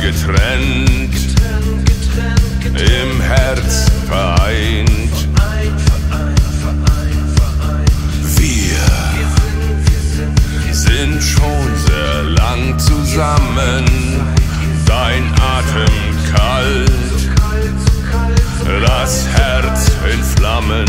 getrennt, im Herz vereint. Wir sind schon sehr lang zusammen, dein Atem kalt, das Herz in Flammen.